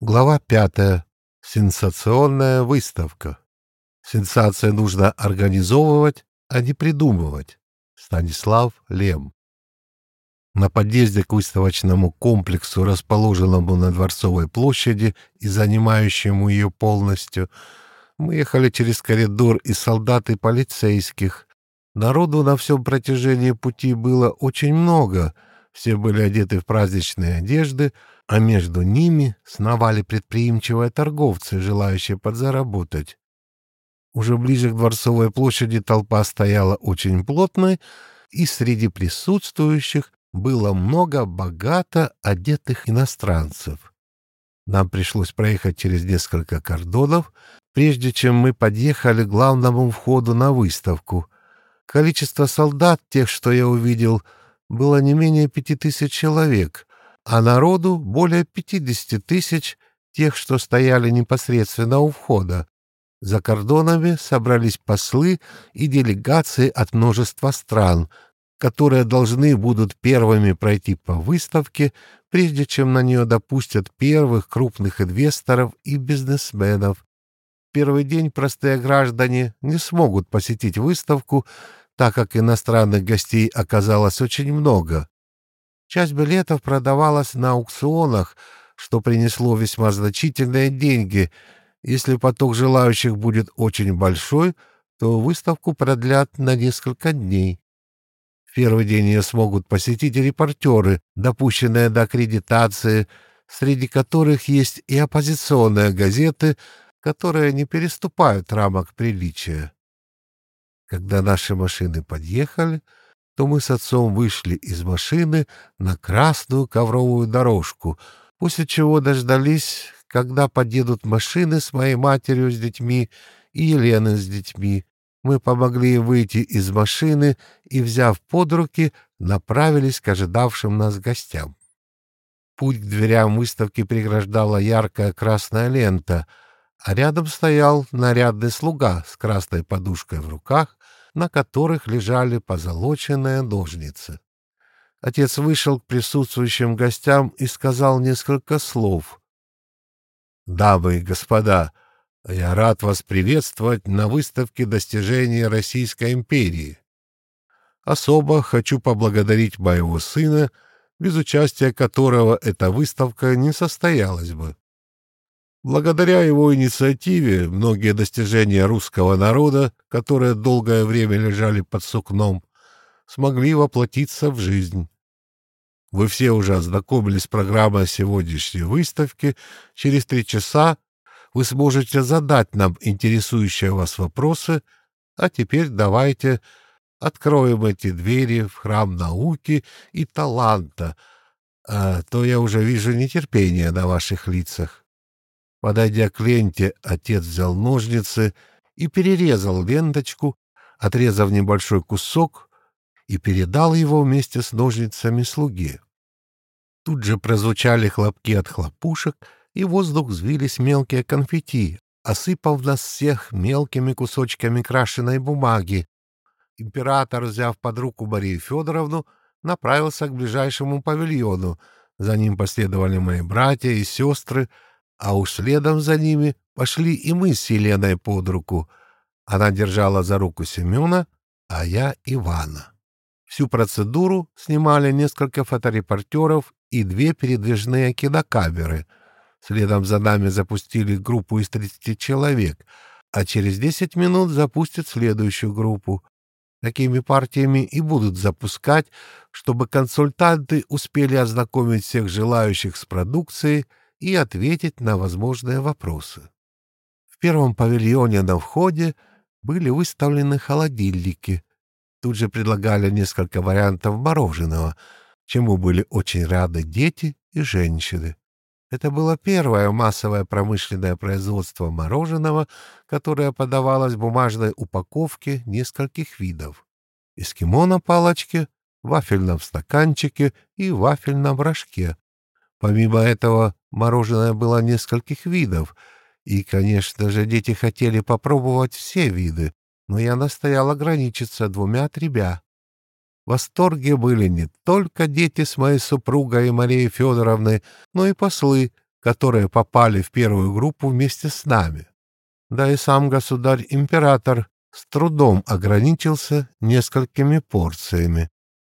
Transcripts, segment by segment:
Глава пятая. Сенсационная выставка. Сенсация нужно организовывать, а не придумывать. Станислав Лем. На подъезде к выставочному комплексу, расположенному на Дворцовой площади и занимающему ее полностью, мы ехали через коридор и солдат и полицейских. Народу на всем протяжении пути было очень много — все были одеты в праздничные одежды, а между ними сновали предприимчивые торговцы, желающие подзаработать. Уже ближе к Дворцовой площади толпа стояла очень плотной, и среди присутствующих было много богато одетых иностранцев. Нам пришлось проехать через несколько кордонов, прежде чем мы подъехали к главному входу на выставку. Количество солдат, тех, что я увидел, — было не менее пяти тысяч человек, а народу более пятидесяти тысяч, тех, что стояли непосредственно у входа. За кордонами собрались послы и делегации от множества стран, которые должны будут первыми пройти по выставке, прежде чем на нее допустят первых крупных инвесторов и бизнесменов. Первый день простые граждане не смогут посетить выставку, так как иностранных гостей оказалось очень много. Часть билетов продавалась на аукционах, что принесло весьма значительные деньги. Если поток желающих будет очень большой, то выставку продлят на несколько дней. В первый день ее смогут посетить репортеры, допущенные до аккредитации, среди которых есть и оппозиционные газеты, которые не переступают рамок приличия. Когда наши машины подъехали, то мы с отцом вышли из машины на красную ковровую дорожку, после чего дождались, когда подъедут машины с моей матерью с детьми и Еленой с детьми. Мы помогли им выйти из машины и, взяв под руки, направились к ожидавшим нас гостям. Путь к дверям выставки преграждала яркая красная лента — а рядом стоял нарядный слуга с красной подушкой в руках, на которых лежали позолоченные ножницы. Отец вышел к присутствующим гостям и сказал несколько слов. «Дамы и господа, я рад вас приветствовать на выставке достижений Российской империи. Особо хочу поблагодарить моего сына, без участия которого эта выставка не состоялась бы. Благодаря его инициативе многие достижения русского народа, которые долгое время лежали под сукном, смогли воплотиться в жизнь. Вы все уже ознакомились с программой сегодняшней выставки. Через три часа вы сможете задать нам интересующие вас вопросы, а теперь давайте откроем эти двери в храм науки и таланта, а то я уже вижу нетерпение на ваших лицах. Подойдя к ленте, отец взял ножницы и перерезал ленточку, отрезав небольшой кусок, и передал его вместе с ножницами слуге. Тут же прозвучали хлопки от хлопушек, и в воздух взвились мелкие конфетти, осыпав нас всех мелкими кусочками крашеной бумаги. Император, взяв под руку Марию Федоровну, направился к ближайшему павильону. За ним последовали мои братья и сестры, а уж следом за ними пошли и мы с Еленой под руку. Она держала за руку Семена, а я — Ивана. Всю процедуру снимали несколько фоторепортеров и две передвижные кинокамеры. Следом за нами запустили группу из 30 человек, а через 10 минут запустят следующую группу. Такими партиями и будут запускать, чтобы консультанты успели ознакомить всех желающих с продукцией и ответить на возможные вопросы. В первом павильоне на входе были выставлены холодильники. Тут же предлагали несколько вариантов мороженого, чему были очень рады дети и женщины. Это было первое массовое промышленное производство мороженого, которое подавалось в бумажной упаковке нескольких видов. Эскимо на палочке, вафельном стаканчике и вафельном рожке. Помимо этого, Мороженое было нескольких видов, и, конечно же, дети хотели попробовать все виды, но я настоял ограничиться двумя-тремя. В восторге были не только дети с моей супругой Марией Федоровной, но и послы, которые попали в первую группу вместе с нами. Да и сам государь-император с трудом ограничился несколькими порциями.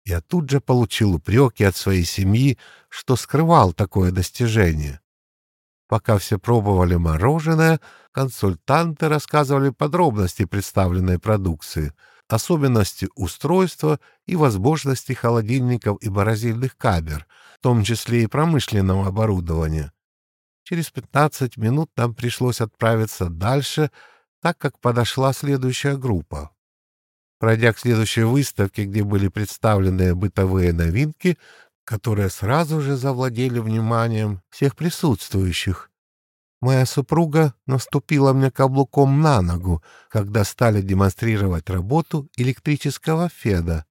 Я тут же получил упреки от своей семьи, что скрывал такое достижение. Пока все пробовали мороженое, консультанты рассказывали подробности представленной продукции, особенности устройства и возможности холодильников и морозильных камер, в том числе и промышленного оборудования. Через 15 минут нам пришлось отправиться дальше, так как подошла следующая группа. Пройдя к следующей выставке, где были представлены бытовые новинки, которые сразу же завладели вниманием всех присутствующих, моя супруга наступила мне каблуком на ногу, когда стали демонстрировать работу электрического феда.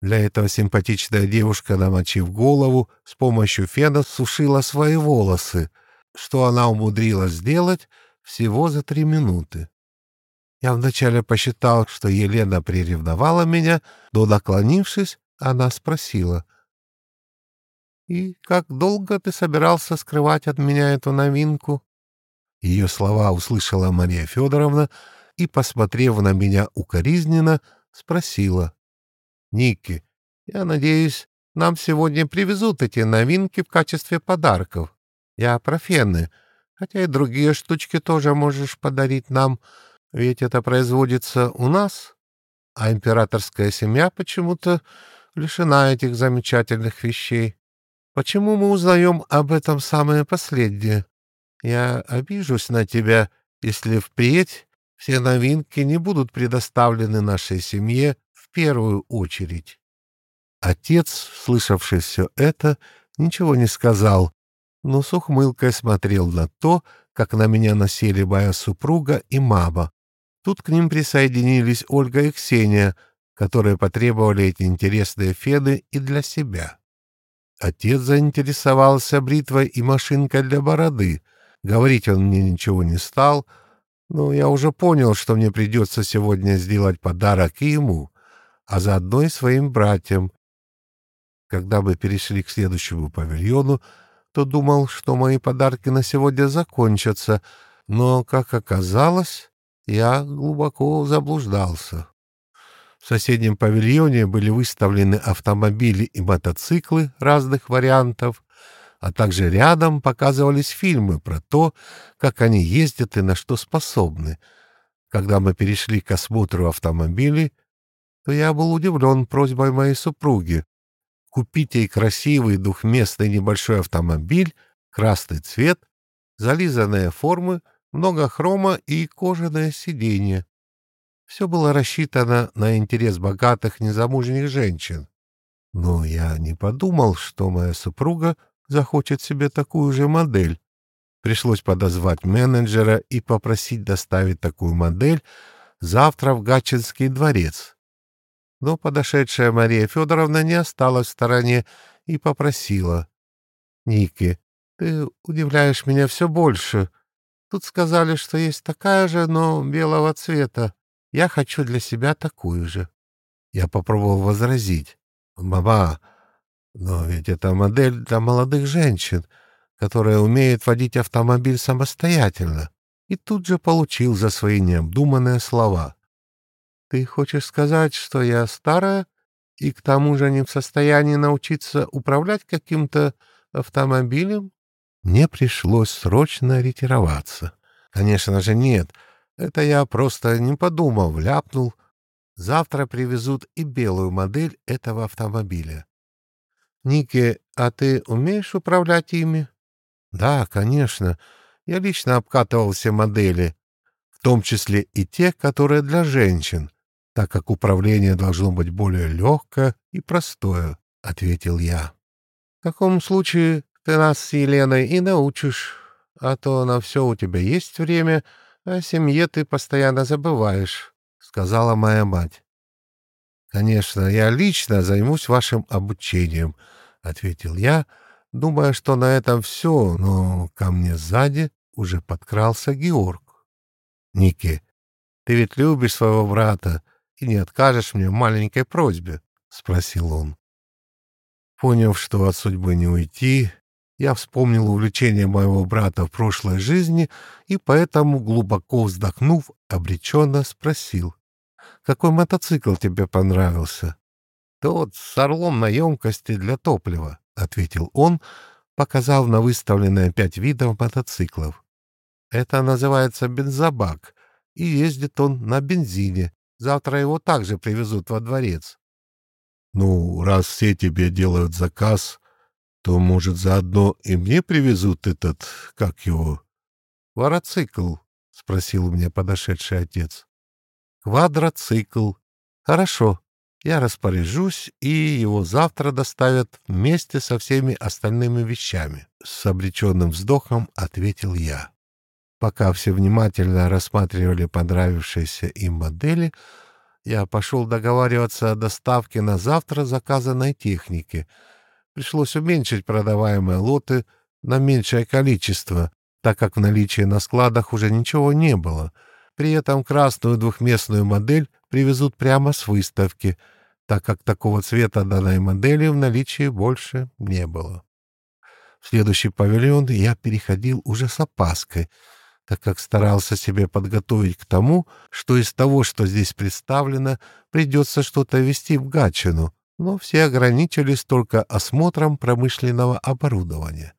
Для этого симпатичная девушка, намочив голову, с помощью фена сушила свои волосы, что она умудрилась сделать всего за три минуты. Я вначале посчитал, что Елена приревновала меня, но, наклонившись, она спросила. «И как долго ты собирался скрывать от меня эту новинку?» Ее слова услышала Мария Федоровна и, посмотрев на меня укоризненно, спросила. «Ники, я надеюсь, нам сегодня привезут эти новинки в качестве подарков. Я про фены, хотя и другие штучки тоже можешь подарить нам». Ведь это производится у нас, а императорская семья почему-то лишена этих замечательных вещей. Почему мы узнаем об этом самое последнее? Я обижусь на тебя, если впредь все новинки не будут предоставлены нашей семье в первую очередь. Отец, слышавший все это, ничего не сказал, но с ухмылкой смотрел на то, как на меня насели моя супруга и мама. Тут к ним присоединились Ольга и Ксения, которые потребовали эти интересные феды и для себя. Отец заинтересовался бритвой и машинкой для бороды. Говорить он мне ничего не стал, но я уже понял, что мне придется сегодня сделать подарок и ему, а заодно и своим братьям. Когда мы перешли к следующему павильону, то думал, что мои подарки на сегодня закончатся, но, как оказалось, я глубоко заблуждался. В соседнем павильоне были выставлены автомобили и мотоциклы разных вариантов, а также рядом показывались фильмы про то, как они ездят и на что способны. Когда мы перешли к осмотру автомобилей, то я был удивлен просьбой моей супруги. Купите ей красивый двухместный небольшой автомобиль, красный цвет, зализанные формы — много хрома и кожаное сиденье. Все было рассчитано на интерес богатых незамужних женщин. Но я не подумал, что моя супруга захочет себе такую же модель. Пришлось подозвать менеджера и попросить доставить такую модель завтра в Гатчинский дворец. Но подошедшая Мария Федоровна не осталась в стороне и попросила. — Ники, ты удивляешь меня все больше. Тут сказали, что есть такая же, но белого цвета. Я хочу для себя такую же. Я попробовал возразить. «Мама, но ведь это модель для молодых женщин, которые умеют водить автомобиль самостоятельно». И тут же получил за свои необдуманные слова. «Ты хочешь сказать, что я старая и к тому же не в состоянии научиться управлять каким-то автомобилем?» Мне пришлось срочно ретироваться. Конечно же, нет. Это я просто не подумал, ляпнул. Завтра привезут и белую модель этого автомобиля. Ники, а ты умеешь управлять ими? Да, конечно. Я лично обкатывал все модели, в том числе и те, которые для женщин, так как управление должно быть более легкое и простое, — ответил я. В таком случае ты нас с Еленой и научишь, а то на все у тебя есть время, а семье ты постоянно забываешь», — сказала моя мать. «Конечно, я лично займусь вашим обучением», — ответил я, думая, что на этом все, но ко мне сзади уже подкрался Георг. «Ники, ты ведь любишь своего брата и не откажешь мне в маленькой просьбе?» — спросил он. Поняв, что от судьбы не уйти, Я вспомнил увлечение моего брата в прошлой жизни и поэтому, глубоко вздохнув, обреченно спросил. «Какой мотоцикл тебе понравился?» «Тот с орлом на емкости для топлива», — ответил он, показав на выставленные пять видов мотоциклов. «Это называется бензобак, и ездит он на бензине. Завтра его также привезут во дворец». «Ну, раз все тебе делают заказ, то, может, заодно и мне привезут этот, как его, вороцикл?» — спросил у меня подошедший отец. «Квадроцикл. Хорошо, я распоряжусь, и его завтра доставят вместе со всеми остальными вещами», — с обреченным вздохом ответил я. Пока все внимательно рассматривали понравившиеся им модели, я пошел договариваться о доставке на завтра заказанной техники — Пришлось уменьшить продаваемые лоты на меньшее количество, так как в наличии на складах уже ничего не было. При этом красную двухместную модель привезут прямо с выставки, так как такого цвета данной модели в наличии больше не было. В следующий павильон я переходил уже с опаской, так как старался себе подготовить к тому, что из того, что здесь представлено, придется что-то вести в Гатчину, но все ограничились только осмотром промышленного оборудования.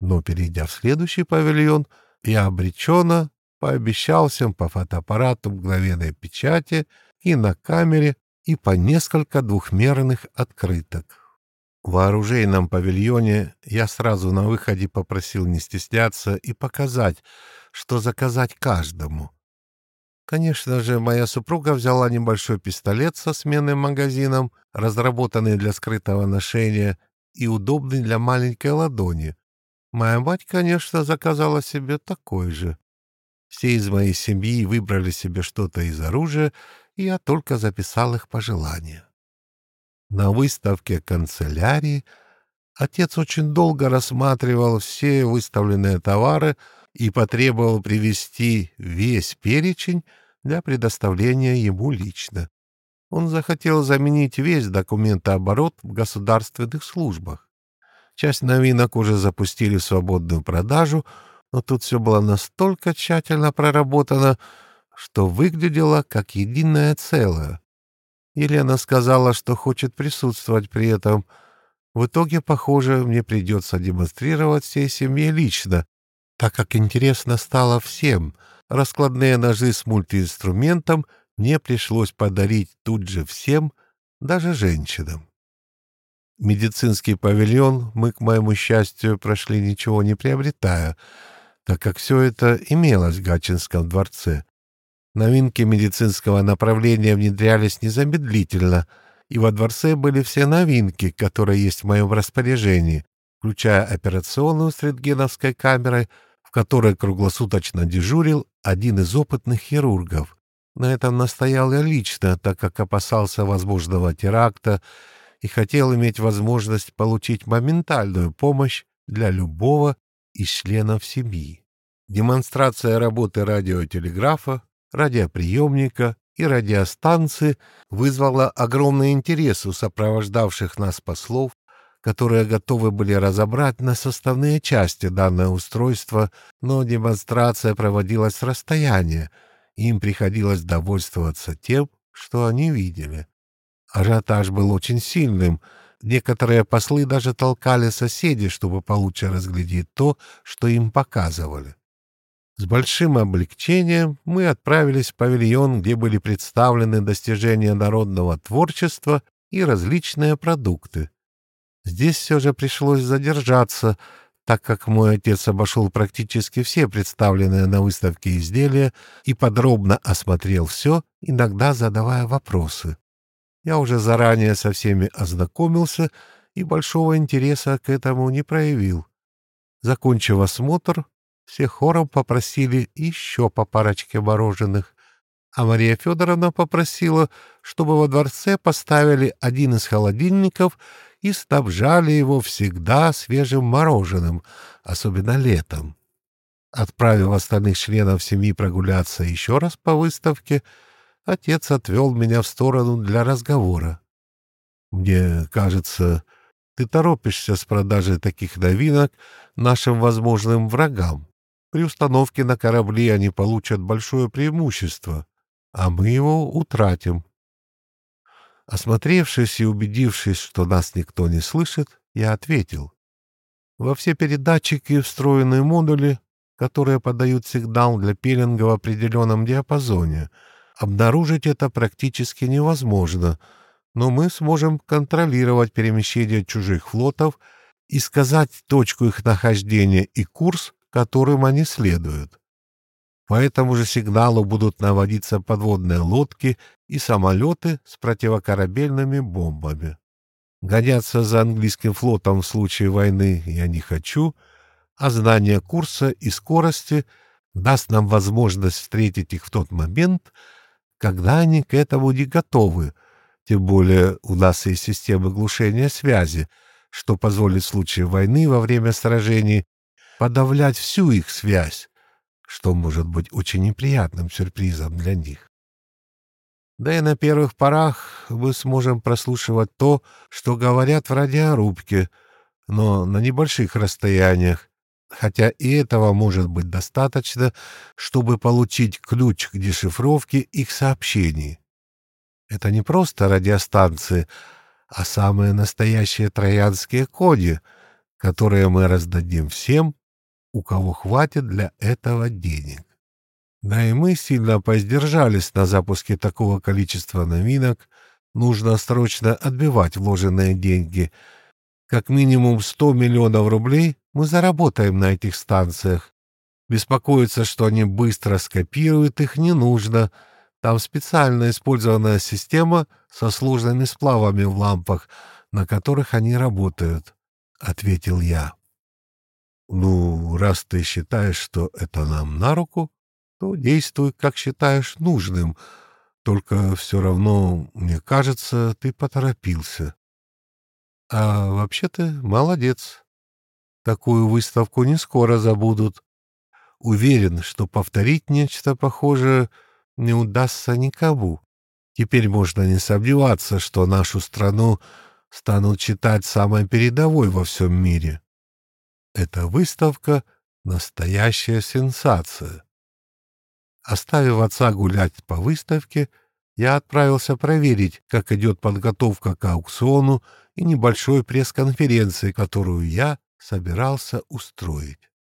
Но, перейдя в следующий павильон, я обреченно пообещал всем по фотоаппарату мгновенной печати и на камере, и по несколько двухмерных открыток. В оружейном павильоне я сразу на выходе попросил не стесняться и показать, что заказать каждому. Конечно же, моя супруга взяла небольшой пистолет со сменным магазином, разработанный для скрытого ношения и удобный для маленькой ладони. Моя мать, конечно, заказала себе такой же. Все из моей семьи выбрали себе что-то из оружия, и я только записал их пожелания. На выставке канцелярии отец очень долго рассматривал все выставленные товары и потребовал привести весь перечень, для предоставления ему лично. Он захотел заменить весь документооборот в государственных службах. Часть новинок уже запустили в свободную продажу, но тут все было настолько тщательно проработано, что выглядело как единое целое. Елена сказала, что хочет присутствовать при этом. В итоге, похоже, мне придется демонстрировать всей семье лично, так как интересно стало всем — Раскладные ножи с мультиинструментом мне пришлось подарить тут же всем, даже женщинам. Медицинский павильон мы, к моему счастью, прошли ничего не приобретая, так как все это имелось в Гатчинском дворце. Новинки медицинского направления внедрялись незамедлительно, и во дворце были все новинки, которые есть в моем распоряжении, включая операционную с рентгеновской камерой, которой круглосуточно дежурил один из опытных хирургов. На этом настоял я лично, так как опасался возможного теракта и хотел иметь возможность получить моментальную помощь для любого из членов семьи. Демонстрация работы радиотелеграфа, радиоприемника и радиостанции вызвала огромный интерес у сопровождавших нас послов которые готовы были разобрать на составные части данное устройство, но демонстрация проводилась с расстояния, им приходилось довольствоваться тем, что они видели. Ажиотаж был очень сильным, некоторые послы даже толкали соседей, чтобы получше разглядеть то, что им показывали. С большим облегчением мы отправились в павильон, где были представлены достижения народного творчества и различные продукты. Здесь все же пришлось задержаться, так как мой отец обошел практически все представленные на выставке изделия и подробно осмотрел все, иногда задавая вопросы. Я уже заранее со всеми ознакомился и большого интереса к этому не проявил. Закончив осмотр, все хором попросили еще по парочке мороженых, а Мария Федоровна попросила, чтобы во дворце поставили один из холодильников и снабжали его всегда свежим мороженым, особенно летом. Отправив остальных членов семьи прогуляться еще раз по выставке, отец отвел меня в сторону для разговора. «Мне кажется, ты торопишься с продажей таких новинок нашим возможным врагам. При установке на корабли они получат большое преимущество, а мы его утратим. Осмотревшись и убедившись, что нас никто не слышит, я ответил. Во все передатчики встроены модули, которые подают сигнал для пилинга в определенном диапазоне. Обнаружить это практически невозможно, но мы сможем контролировать перемещение чужих флотов и сказать точку их нахождения и курс, которым они следуют. По этому же сигналу будут наводиться подводные лодки и самолеты с противокорабельными бомбами. Гоняться за английским флотом в случае войны я не хочу, а знание курса и скорости даст нам возможность встретить их в тот момент, когда они к этому не готовы, тем более у нас есть система глушения связи, что позволит в случае войны во время сражений подавлять всю их связь, что может быть очень неприятным сюрпризом для них. Да и на первых порах мы сможем прослушивать то, что говорят в радиорубке, но на небольших расстояниях, хотя и этого может быть достаточно, чтобы получить ключ к дешифровке их сообщений. Это не просто радиостанции, а самые настоящие троянские коди, которые мы раздадим всем, у кого хватит для этого денег. Да и мы сильно поиздержались на запуске такого количества новинок, нужно срочно отбивать вложенные деньги. Как минимум 100 миллионов рублей мы заработаем на этих станциях. Беспокоиться, что они быстро скопируют их, не нужно. Там специально использованная система со сложными сплавами в лампах, на которых они работают, — ответил я. Ну, раз ты считаешь, что это нам на руку, то действуй, как считаешь нужным. Только все равно, мне кажется, ты поторопился. А вообще ты молодец. Такую выставку не скоро забудут. Уверен, что повторить нечто похожее не удастся никому. Теперь можно не сомневаться, что нашу страну станут читать самой передовой во всем мире. Эта выставка — настоящая сенсация. Оставив отца гулять по выставке, я отправился проверить, как идет подготовка к аукциону и небольшой пресс-конференции, которую я собирался устроить.